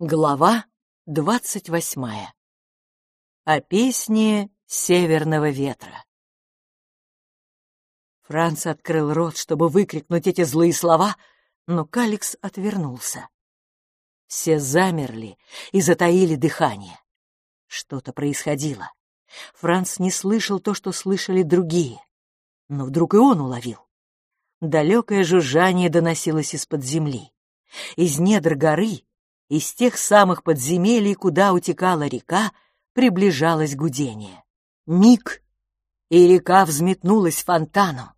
Глава двадцать восьмая. О песне северного ветра. Франц открыл рот, чтобы выкрикнуть эти злые слова, но Каликс отвернулся. Все замерли и затаили дыхание. Что-то происходило. Франц не слышал то, что слышали другие. Но вдруг и он уловил. Далекое жужжание доносилось из-под земли. Из недр горы из тех самых подземелий, куда утекала река, приближалось гудение. Миг, и река взметнулась фонтаном.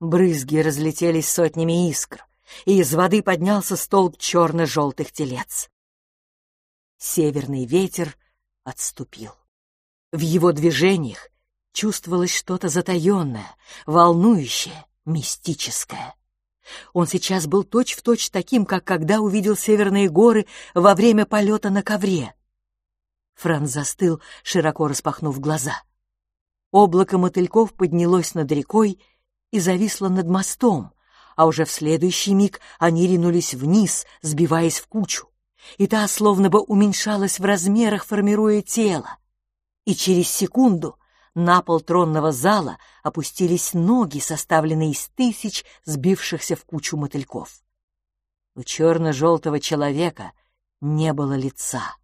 Брызги разлетелись сотнями искр, и из воды поднялся столб черно-желтых телец. Северный ветер отступил. В его движениях чувствовалось что-то затаенное, волнующее, мистическое. Он сейчас был точь-в-точь точь таким, как когда увидел северные горы во время полета на ковре. Франц застыл, широко распахнув глаза. Облако мотыльков поднялось над рекой и зависло над мостом, а уже в следующий миг они ринулись вниз, сбиваясь в кучу, и та словно бы уменьшалась в размерах, формируя тело. И через секунду на пол тронного зала опустились ноги, составленные из тысяч сбившихся в кучу мотыльков. У черно-желтого человека не было лица.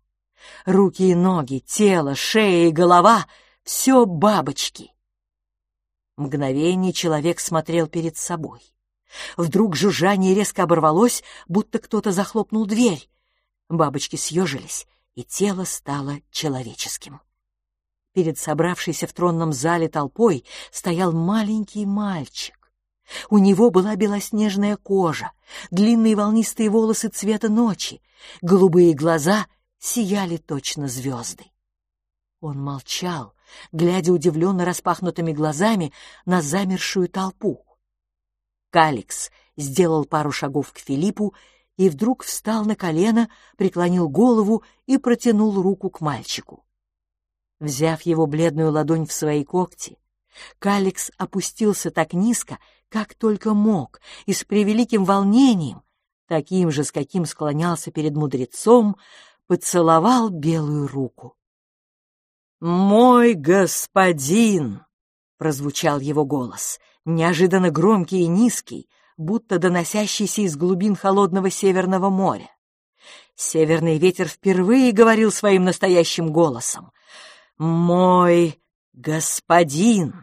Руки и ноги, тело, шея и голова — все бабочки. Мгновение человек смотрел перед собой. Вдруг жужжание резко оборвалось, будто кто-то захлопнул дверь. Бабочки съежились, и тело стало человеческим. Перед собравшейся в тронном зале толпой стоял маленький мальчик. У него была белоснежная кожа, длинные волнистые волосы цвета ночи, голубые глаза сияли точно звезды. Он молчал, глядя удивленно распахнутыми глазами на замершую толпу. Каликс сделал пару шагов к Филиппу и вдруг встал на колено, преклонил голову и протянул руку к мальчику. Взяв его бледную ладонь в свои когти, Каликс опустился так низко, как только мог, и с превеликим волнением, таким же, с каким склонялся перед мудрецом, поцеловал белую руку. «Мой господин!» — прозвучал его голос, неожиданно громкий и низкий, будто доносящийся из глубин холодного Северного моря. Северный ветер впервые говорил своим настоящим голосом — «Мой господин!»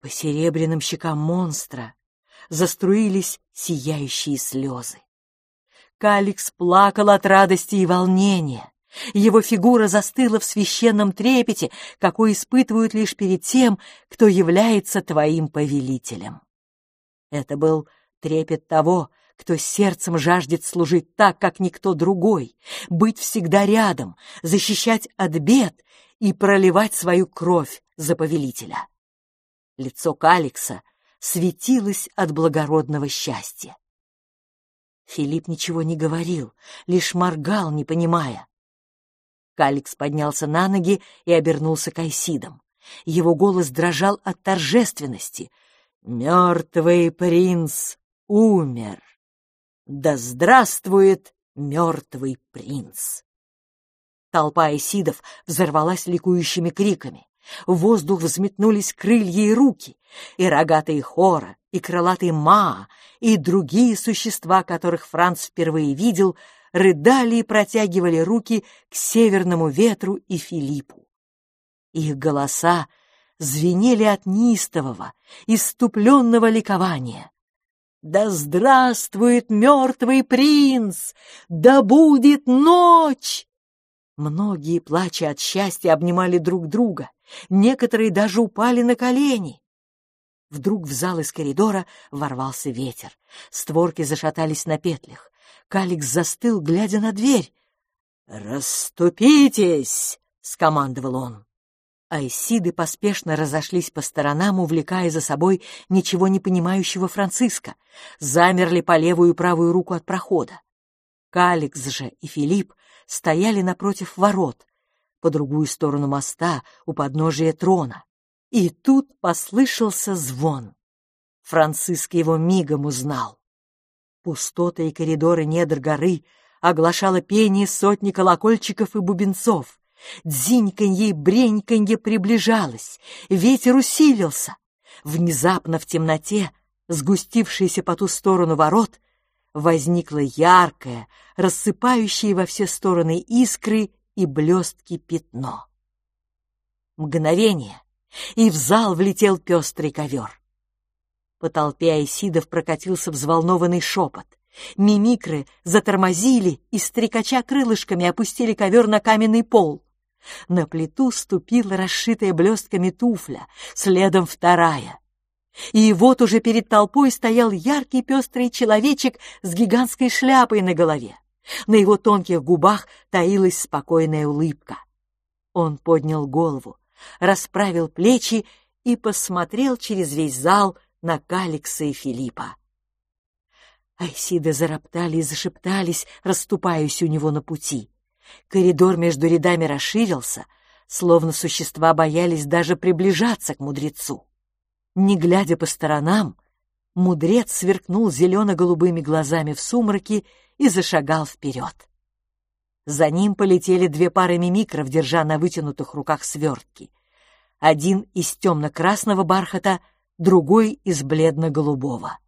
По серебряным щекам монстра заструились сияющие слезы. Каликс плакал от радости и волнения. Его фигура застыла в священном трепете, какой испытывают лишь перед тем, кто является твоим повелителем. Это был трепет того, кто сердцем жаждет служить так, как никто другой, быть всегда рядом, защищать от бед и проливать свою кровь за повелителя. Лицо Каликса светилось от благородного счастья. Филипп ничего не говорил, лишь моргал, не понимая. Каликс поднялся на ноги и обернулся к Айсидам. Его голос дрожал от торжественности. «Мертвый принц умер!» Да здравствует мертвый принц! Толпа эсидов взорвалась ликующими криками. В воздух взметнулись крылья и руки, и рогатые хора, и крылатые маа, и другие существа, которых Франц впервые видел, рыдали и протягивали руки к северному ветру и Филиппу. Их голоса звенели от неистового, иступленного ликования. Да здравствует мертвый принц! Да будет ночь! Многие, плача от счастья, обнимали друг друга. Некоторые даже упали на колени. Вдруг в зал из коридора ворвался ветер. Створки зашатались на петлях. Каликс застыл, глядя на дверь. «Расступитесь!» — скомандовал он. Айсиды поспешно разошлись по сторонам, увлекая за собой ничего не понимающего Франциска, замерли по левую и правую руку от прохода. Каликс же и Филипп стояли напротив ворот, по другую сторону моста, у подножия трона. И тут послышался звон. Франциск его мигом узнал. Пустоты и коридоры недр горы оглашало пение сотни колокольчиков и бубенцов. Дзиньканье и бреньканье приближалось, ветер усилился. Внезапно в темноте, сгустившейся по ту сторону ворот, возникло яркое, рассыпающее во все стороны искры и блестки пятно. Мгновение, и в зал влетел пестрый ковер. По толпе айсидов прокатился взволнованный шепот. Мимикры затормозили и, стрекача крылышками, опустили ковер на каменный пол. На плиту ступила расшитая блестками туфля, следом вторая. И вот уже перед толпой стоял яркий пестрый человечек с гигантской шляпой на голове. На его тонких губах таилась спокойная улыбка. Он поднял голову, расправил плечи и посмотрел через весь зал на Каликса и Филиппа. Айсиды зароптали и зашептались, расступаясь у него на пути. Коридор между рядами расширился, словно существа боялись даже приближаться к мудрецу. Не глядя по сторонам, мудрец сверкнул зелено-голубыми глазами в сумраке и зашагал вперед. За ним полетели две пары мимикров, держа на вытянутых руках свертки. Один из темно-красного бархата, другой из бледно-голубого.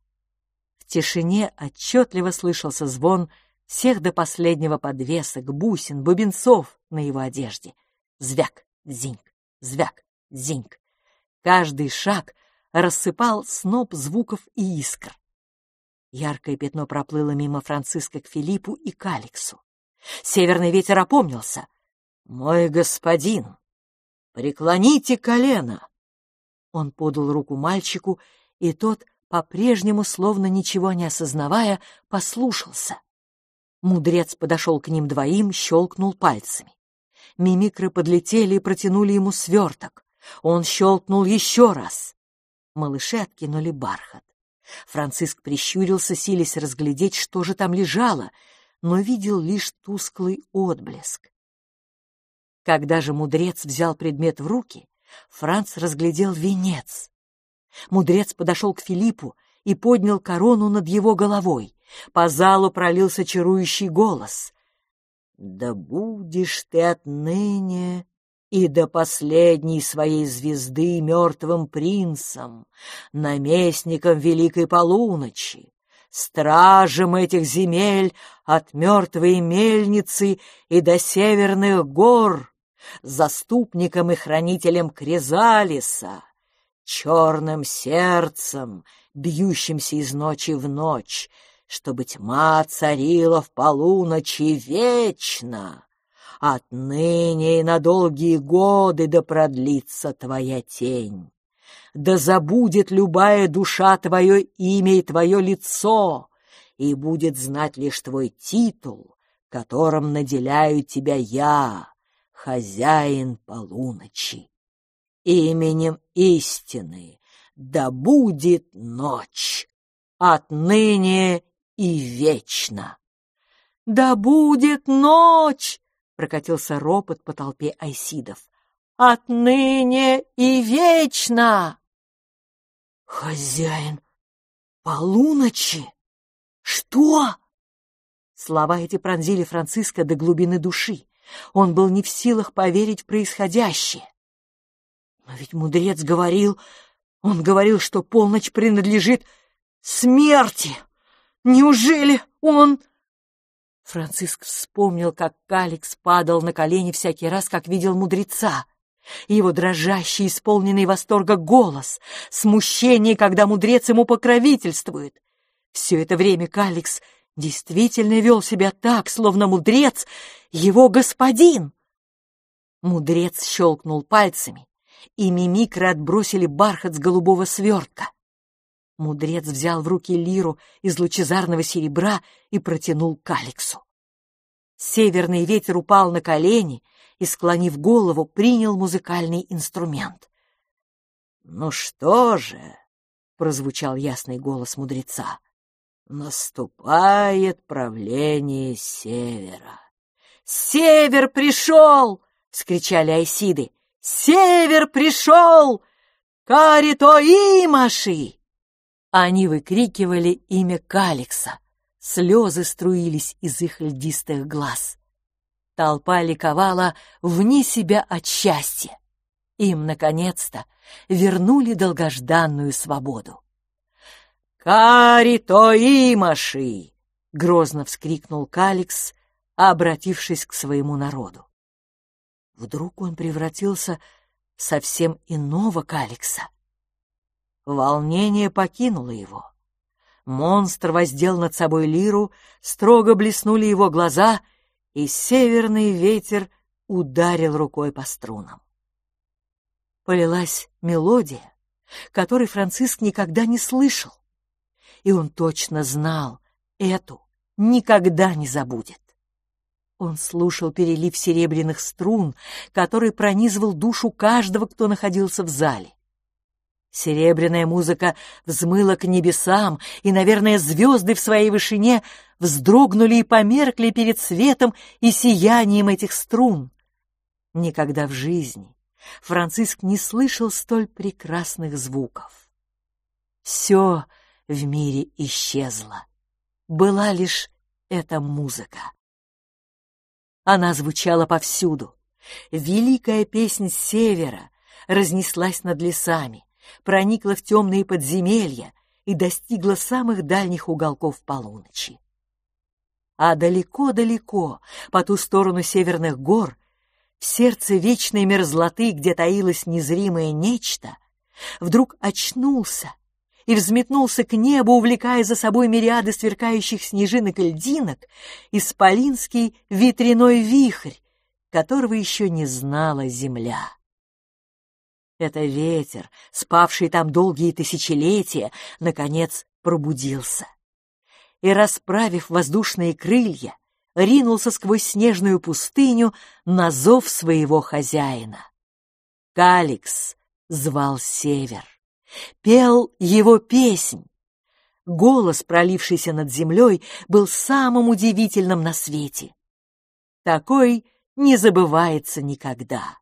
В тишине отчетливо слышался звон всех до последнего подвесок, бусин, бубенцов на его одежде. Звяк, зиньк, звяк, зиньк. Каждый шаг рассыпал сноп звуков и искр. Яркое пятно проплыло мимо Франциска к Филиппу и к Алексу. Северный ветер опомнился. «Мой господин, преклоните колено!» Он подал руку мальчику, и тот, по-прежнему, словно ничего не осознавая, послушался. Мудрец подошел к ним двоим, щелкнул пальцами. Мимикры подлетели и протянули ему сверток. Он щелкнул еще раз. Малыши откинули бархат. Франциск прищурился, силясь разглядеть, что же там лежало, но видел лишь тусклый отблеск. Когда же мудрец взял предмет в руки, Франц разглядел венец. Мудрец подошел к Филиппу и поднял корону над его головой. По залу пролился чарующий голос. «Да будешь ты отныне и до последней своей звезды мертвым принцем, наместником великой полуночи, стражем этих земель от мертвой мельницы и до северных гор, заступником и хранителем Кризалиса, черным сердцем, бьющимся из ночи в ночь, чтобы тьма царила в полуночи вечно. Отныне и на долгие годы да продлится твоя тень. Да забудет любая душа твое имя и твое лицо, и будет знать лишь твой титул, которым наделяю тебя я, хозяин полуночи. Именем истины да будет ночь, отныне и вечно. Да будет ночь! прокатился ропот по толпе айсидов. «Отныне и вечно!» «Хозяин полуночи? Что?» Слова эти пронзили Франциска до глубины души. Он был не в силах поверить в происходящее. Но ведь мудрец говорил... Он говорил, что полночь принадлежит смерти. Неужели он... Франциск вспомнил, как Каликс падал на колени всякий раз, как видел мудреца. Его дрожащий, исполненный восторга голос, смущение, когда мудрец ему покровительствует. Все это время Каликс действительно вел себя так, словно мудрец — его господин. Мудрец щелкнул пальцами, и мимикры отбросили бархат с голубого свертка. Мудрец взял в руки лиру из лучезарного серебра и протянул к Алексу. Северный ветер упал на колени и, склонив голову, принял музыкальный инструмент. «Ну что же?» — прозвучал ясный голос мудреца. «Наступает правление севера». «Север пришел!» — вскричали айсиды. «Север пришел! Карито Имаши!» Они выкрикивали имя Каликса, слезы струились из их льдистых глаз. Толпа ликовала вне себя от счастья. Им, наконец-то, вернули долгожданную свободу. «Кари Тоимаши!» — грозно вскрикнул Каликс, обратившись к своему народу. Вдруг он превратился в совсем иного Каликса. Волнение покинуло его. Монстр воздел над собой лиру, строго блеснули его глаза, и северный ветер ударил рукой по струнам. Полилась мелодия, которой Франциск никогда не слышал, и он точно знал, эту никогда не забудет. Он слушал перелив серебряных струн, который пронизывал душу каждого, кто находился в зале. Серебряная музыка взмыла к небесам, и, наверное, звезды в своей вышине вздрогнули и померкли перед светом и сиянием этих струн. Никогда в жизни Франциск не слышал столь прекрасных звуков. Все в мире исчезло. Была лишь эта музыка. Она звучала повсюду. Великая песнь севера разнеслась над лесами, проникла в темные подземелья и достигла самых дальних уголков полуночи. А далеко-далеко, по ту сторону северных гор, в сердце вечной мерзлоты, где таилось незримое нечто, вдруг очнулся и взметнулся к небу, увлекая за собой мириады сверкающих снежинок и льдинок, исполинский ветряной вихрь, которого еще не знала земля. Это ветер, спавший там долгие тысячелетия, наконец пробудился. И, расправив воздушные крылья, ринулся сквозь снежную пустыню на зов своего хозяина. Каликс звал север пел его песнь. Голос, пролившийся над землей, был самым удивительным на свете. Такой не забывается никогда.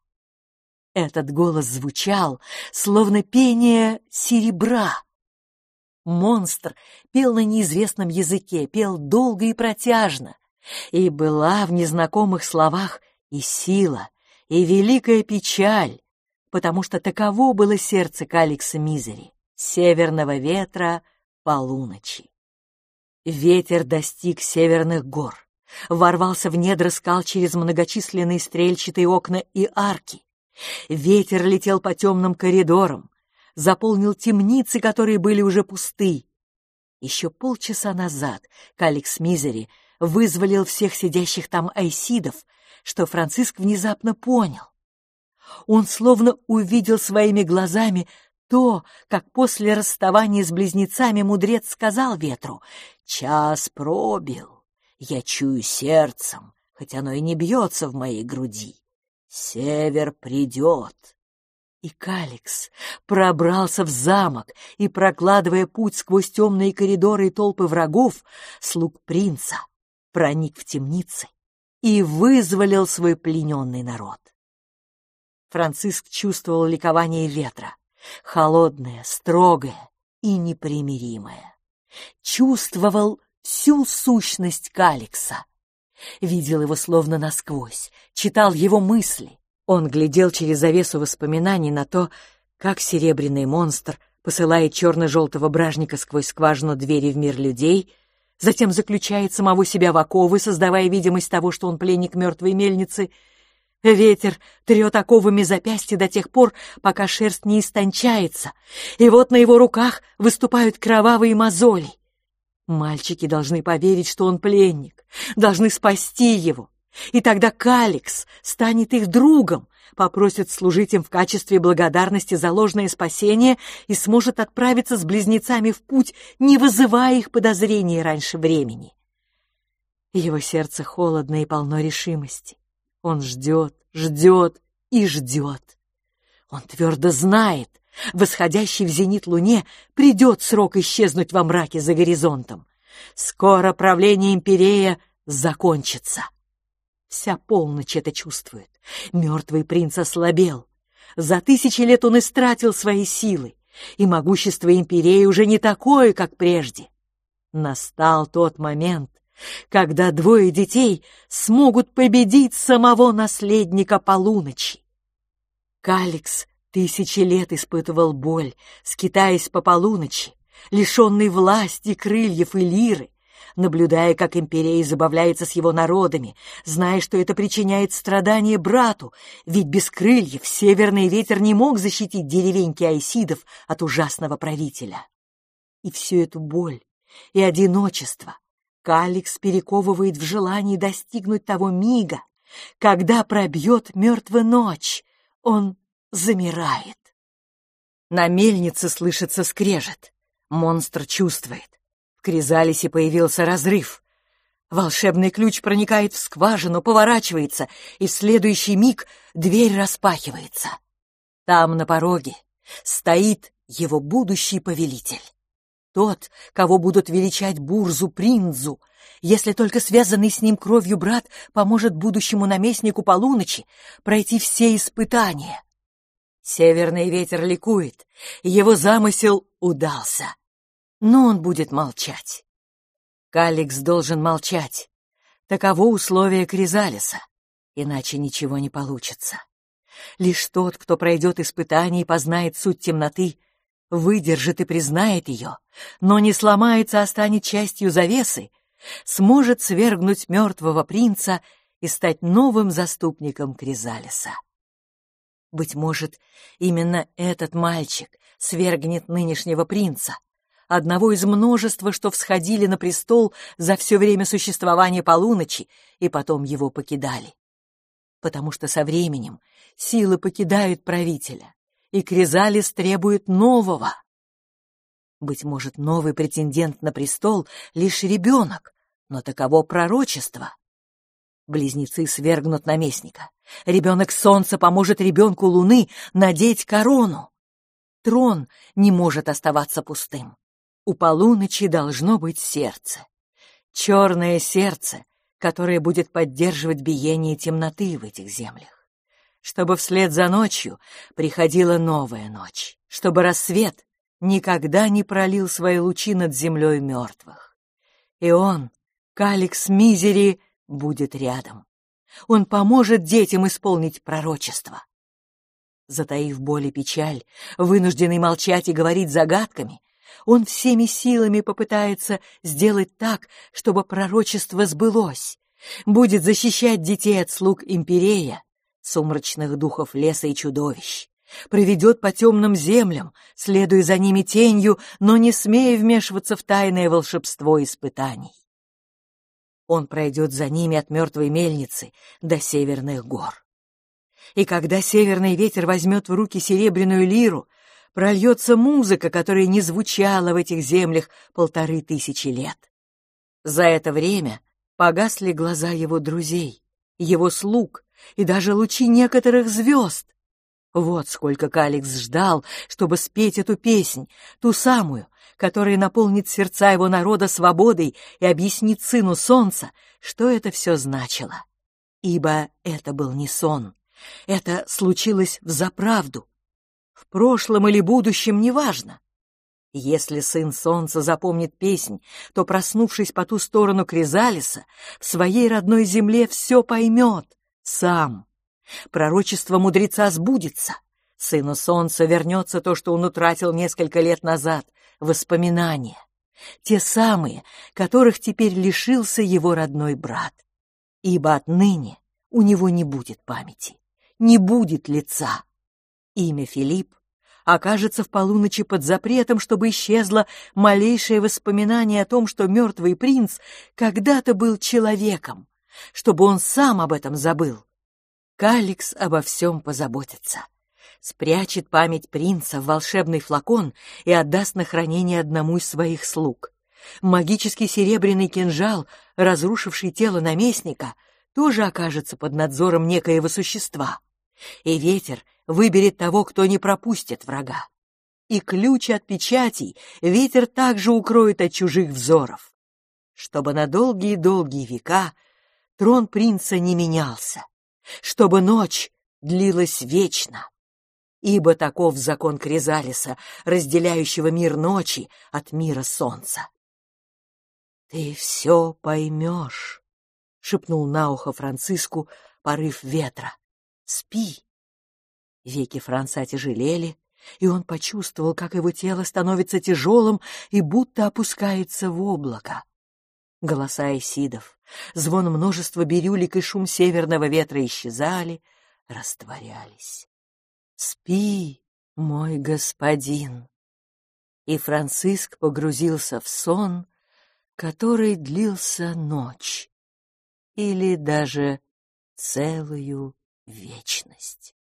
Этот голос звучал, словно пение серебра. Монстр пел на неизвестном языке, пел долго и протяжно, и была в незнакомых словах и сила, и великая печаль, потому что таково было сердце Каликса Мизери, северного ветра полуночи. Ветер достиг северных гор, ворвался в недра скал через многочисленные стрельчатые окна и арки. Ветер летел по темным коридорам, заполнил темницы, которые были уже пусты. Еще полчаса назад Каликс Мизери вызволил всех сидящих там айсидов, что Франциск внезапно понял. Он словно увидел своими глазами то, как после расставания с близнецами мудрец сказал ветру «Час пробил, я чую сердцем, хоть оно и не бьется в моей груди. Север придет». И Каликс пробрался в замок и, прокладывая путь сквозь темные коридоры и толпы врагов, слуг принца, проник в темницы и вызволил свой плененный народ. Франциск чувствовал ликование ветра, холодное, строгое и непримиримое. Чувствовал всю сущность Каликса. Видел его словно насквозь, читал его мысли. Он глядел через завесу воспоминаний на то, как серебряный монстр посылает черно-желтого бражника сквозь скважину двери в мир людей, затем заключает самого себя в оковы, создавая видимость того, что он пленник мертвой мельницы — Ветер трет оковами запястья до тех пор, пока шерсть не истончается, и вот на его руках выступают кровавые мозоли. Мальчики должны поверить, что он пленник, должны спасти его, и тогда Каликс станет их другом, попросит служить им в качестве благодарности за ложное спасение и сможет отправиться с близнецами в путь, не вызывая их подозрений раньше времени. Его сердце холодно и полно решимости. Он ждет, ждет и ждет. Он твердо знает, восходящий в зенит луне придет срок исчезнуть во мраке за горизонтом. Скоро правление империя закончится. Вся полночь это чувствует. Мертвый принц ослабел. За тысячи лет он истратил свои силы, и могущество империи уже не такое, как прежде. Настал тот момент, когда двое детей смогут победить самого наследника полуночи. Каликс тысячи лет испытывал боль, скитаясь по полуночи, лишенный власти, крыльев и лиры, наблюдая, как империя забавляется с его народами, зная, что это причиняет страдания брату, ведь без крыльев северный ветер не мог защитить деревеньки айсидов от ужасного правителя. И всю эту боль и одиночество Каликс перековывает в желании достигнуть того мига, когда пробьет мертвая ночь, он замирает. На мельнице слышится скрежет. Монстр чувствует. В Кризалисе появился разрыв. Волшебный ключ проникает в скважину, поворачивается, и в следующий миг дверь распахивается. Там, на пороге, стоит его будущий повелитель. Тот, кого будут величать Бурзу Принзу, если только связанный с ним кровью брат поможет будущему наместнику полуночи пройти все испытания. Северный ветер ликует, его замысел удался. Но он будет молчать. Каликс должен молчать. Таково условие Кризалиса, иначе ничего не получится. Лишь тот, кто пройдет испытание и познает суть темноты, выдержит и признает ее, но не сломается, а станет частью завесы, сможет свергнуть мертвого принца и стать новым заступником Кризалиса. Быть может, именно этот мальчик свергнет нынешнего принца, одного из множества, что всходили на престол за все время существования полуночи и потом его покидали. Потому что со временем силы покидают правителя, и Кризалис требует нового. Быть может, новый претендент на престол — лишь ребенок, но таково пророчество. Близнецы свергнут наместника. Ребенок солнца поможет ребенку луны надеть корону. Трон не может оставаться пустым. У полуночи должно быть сердце. Черное сердце, которое будет поддерживать биение темноты в этих землях. Чтобы вслед за ночью приходила новая ночь. Чтобы рассвет никогда не пролил свои лучи над землей мертвых. И он, Каликс Мизери, будет рядом. Он поможет детям исполнить пророчество. Затаив боль и печаль, вынужденный молчать и говорить загадками, он всеми силами попытается сделать так, чтобы пророчество сбылось, будет защищать детей от слуг империя, сумрачных духов леса и чудовищ, проведет по темным землям, следуя за ними тенью, но не смея вмешиваться в тайное волшебство испытаний. Он пройдет за ними от мертвой мельницы до северных гор. И когда северный ветер возьмет в руки серебряную лиру, прольется музыка, которая не звучала в этих землях полторы тысячи лет. За это время погасли глаза его друзей, его слуг и даже лучи некоторых звезд. Вот сколько Каликс ждал, чтобы спеть эту песнь, ту самую, который наполнит сердца его народа свободой и объяснит сыну солнца, что это все значило. Ибо это был не сон, это случилось взаправду. В прошлом или будущем неважно. Если сын солнца запомнит песнь, то, проснувшись по ту сторону Кризалиса, в своей родной земле все поймет сам. Пророчество мудреца сбудется. Сыну солнца вернется то, что он утратил несколько лет назад, воспоминания, те самые, которых теперь лишился его родной брат. Ибо отныне у него не будет памяти, не будет лица. Имя Филипп окажется в полуночи под запретом, чтобы исчезло малейшее воспоминание о том, что мертвый принц когда-то был человеком, чтобы он сам об этом забыл. Каликс обо всем позаботится спрячет память принца в волшебный флакон и отдаст на хранение одному из своих слуг. Магический серебряный кинжал, разрушивший тело наместника, тоже окажется под надзором некоего существа. И ветер выберет того, кто не пропустит врага. И ключ от печатей ветер также укроет от чужих взоров. Чтобы на долгие-долгие века трон принца не менялся, чтобы ночь длилась вечно ибо таков закон Кризалиса, разделяющего мир ночи от мира солнца. «Ты все поймешь», — шепнул на ухо Франциску порыв ветра. «Спи». Веки Франца тяжелели, и он почувствовал, как его тело становится тяжелым и будто опускается в облако. Голоса Исидов, звон множества бирюлик и шум северного ветра исчезали, растворялись. «Спи, мой господин!» И Франциск погрузился в сон, который длился ночь или даже целую вечность.